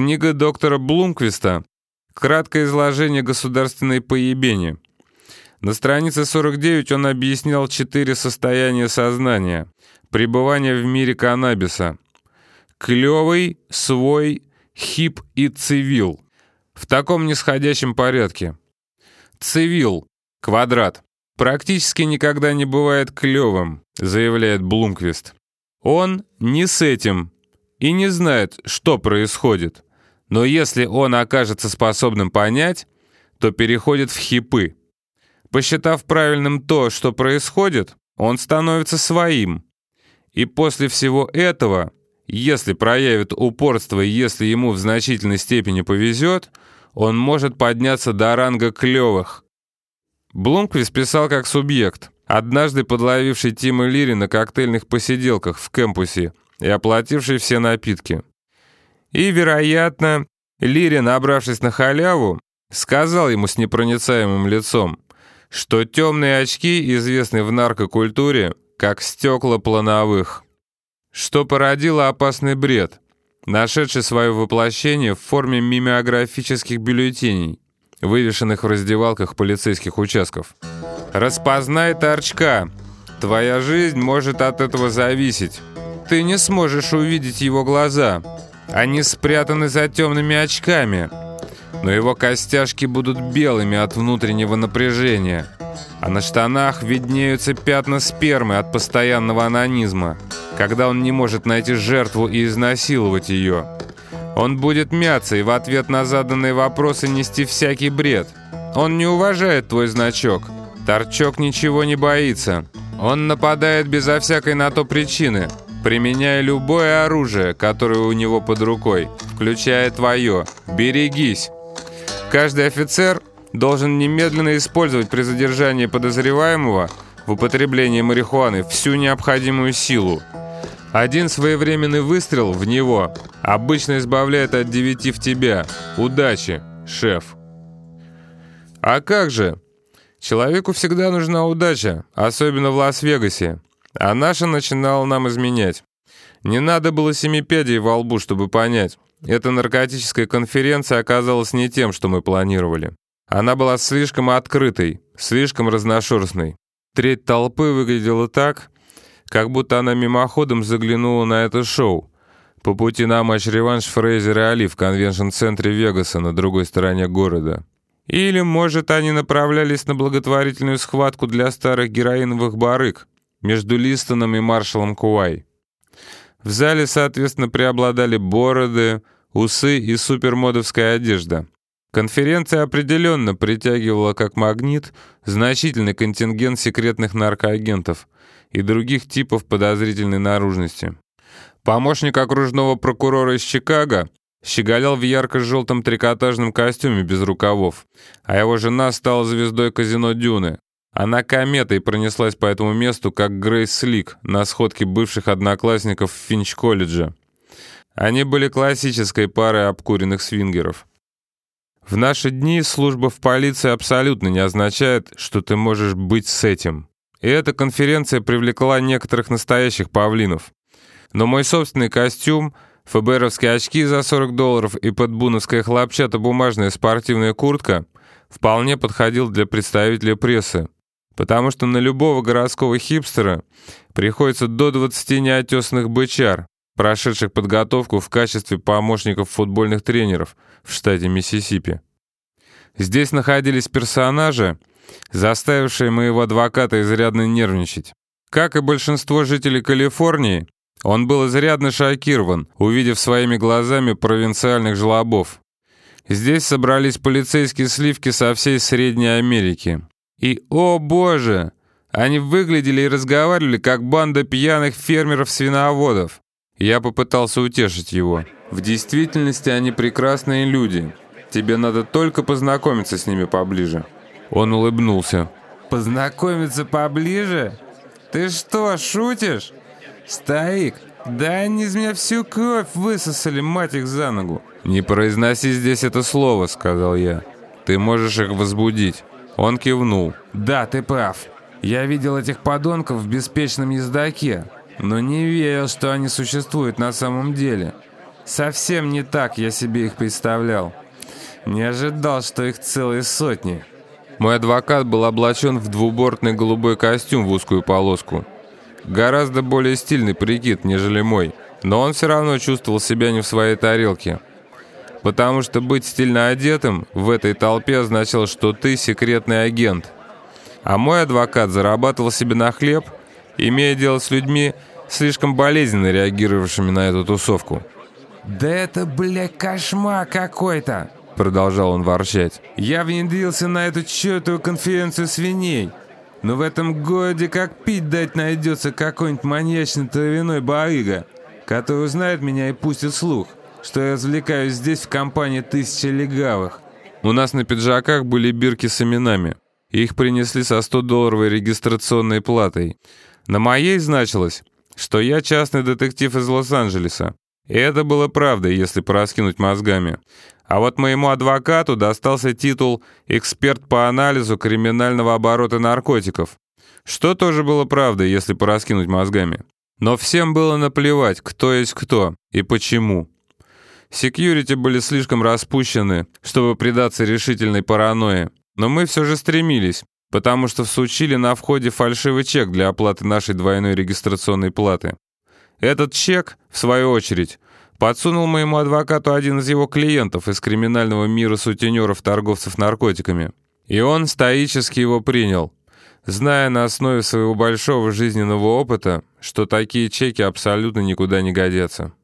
Книга доктора Блумквиста «Краткое изложение государственной поебени». На странице 49 он объяснял четыре состояния сознания. Пребывание в мире каннабиса. Клевый, свой, хип и цивил. В таком нисходящем порядке. Цивил. Квадрат. Практически никогда не бывает клевым, заявляет Блумквист. Он не с этим и не знает, что происходит. Но если он окажется способным понять, то переходит в хипы. Посчитав правильным то, что происходит, он становится своим. И после всего этого, если проявит упорство и если ему в значительной степени повезет, он может подняться до ранга клевых. Блумквист писал как субъект, однажды подловивший Тима Лири на коктейльных посиделках в кампусе и оплативший все напитки. И, вероятно, Лири, набравшись на халяву, сказал ему с непроницаемым лицом, что темные очки известны в наркокультуре как стекла плановых, что породило опасный бред, нашедший свое воплощение в форме мимеографических бюллетеней, вывешенных в раздевалках полицейских участков. «Распознай торчка. Твоя жизнь может от этого зависеть. Ты не сможешь увидеть его глаза. Они спрятаны за темными очками, но его костяшки будут белыми от внутреннего напряжения, а на штанах виднеются пятна спермы от постоянного анонизма, когда он не может найти жертву и изнасиловать ее. Он будет мяться и в ответ на заданные вопросы нести всякий бред. Он не уважает твой значок. Торчок ничего не боится. Он нападает безо всякой на то причины, применяя любое оружие, которое у него под рукой, включая твое. Берегись. Каждый офицер должен немедленно использовать при задержании подозреваемого в употреблении марихуаны всю необходимую силу. Один своевременный выстрел в него обычно избавляет от девяти в тебя. Удачи, шеф. А как же? Человеку всегда нужна удача, особенно в Лас-Вегасе. А наша начинала нам изменять. Не надо было семи пядей во лбу, чтобы понять. Эта наркотическая конференция оказалась не тем, что мы планировали. Она была слишком открытой, слишком разношерстной. Треть толпы выглядела так, как будто она мимоходом заглянула на это шоу. По пути на матч-реванш Фрейзер и Али в конвеншн-центре Вегаса на другой стороне города. Или, может, они направлялись на благотворительную схватку для старых героиновых барыг между Листоном и маршалом Куай. В зале, соответственно, преобладали бороды, усы и супермодовская одежда. Конференция определенно притягивала как магнит значительный контингент секретных наркоагентов и других типов подозрительной наружности. Помощник окружного прокурора из Чикаго щеголял в ярко-желтом трикотажном костюме без рукавов, а его жена стала звездой казино «Дюны», она кометой пронеслась по этому месту, как Грейс Слик на сходке бывших одноклассников Финч-колледжа. Они были классической парой обкуренных свингеров. В наши дни служба в полиции абсолютно не означает, что ты можешь быть с этим. И эта конференция привлекла некоторых настоящих павлинов. Но мой собственный костюм, ФБРовские очки за 40 долларов и подбуновская хлопчатобумажная спортивная куртка вполне подходил для представителя прессы, потому что на любого городского хипстера приходится до 20 неотесанных бычар, прошедших подготовку в качестве помощников футбольных тренеров в штате Миссисипи. Здесь находились персонажи, заставившие моего адвоката изрядно нервничать. Как и большинство жителей Калифорнии, он был изрядно шокирован, увидев своими глазами провинциальных жлобов. Здесь собрались полицейские сливки со всей Средней Америки. И, о боже, они выглядели и разговаривали, как банда пьяных фермеров-свиноводов. Я попытался утешить его. В действительности они прекрасные люди. Тебе надо только познакомиться с ними поближе. Он улыбнулся. Познакомиться поближе? Ты что, шутишь? Старик, да они из меня всю кровь высосали, мать их за ногу. Не произноси здесь это слово, сказал я. Ты можешь их возбудить. Он кивнул. «Да, ты прав. Я видел этих подонков в беспечном ездаке, но не верил, что они существуют на самом деле. Совсем не так я себе их представлял. Не ожидал, что их целые сотни. Мой адвокат был облачен в двубортный голубой костюм в узкую полоску. Гораздо более стильный прикид, нежели мой. Но он все равно чувствовал себя не в своей тарелке. Потому что быть стильно одетым в этой толпе означало, что ты секретный агент. А мой адвокат зарабатывал себе на хлеб, имея дело с людьми, слишком болезненно реагировавшими на эту тусовку. «Да это, бля, кошмар какой-то!» Продолжал он ворчать. «Я внедрился на эту чертову конференцию свиней. Но в этом городе как пить дать найдется какой-нибудь маньячный травяной барыга, который узнает меня и пустит слух, что я развлекаюсь здесь в компании тысячи легавых». У нас на пиджаках были бирки с именами. Их принесли со 100-долларовой регистрационной платой. На моей значилось, что я частный детектив из Лос-Анджелеса. И это было правдой, если пораскинуть мозгами. А вот моему адвокату достался титул «Эксперт по анализу криминального оборота наркотиков», что тоже было правдой, если пораскинуть мозгами. Но всем было наплевать, кто есть кто и почему. Секьюрити были слишком распущены, чтобы предаться решительной паранойи. Но мы все же стремились, потому что всучили на входе фальшивый чек для оплаты нашей двойной регистрационной платы. Этот чек, в свою очередь, Подсунул моему адвокату один из его клиентов из криминального мира сутенеров-торговцев наркотиками. И он стоически его принял, зная на основе своего большого жизненного опыта, что такие чеки абсолютно никуда не годятся.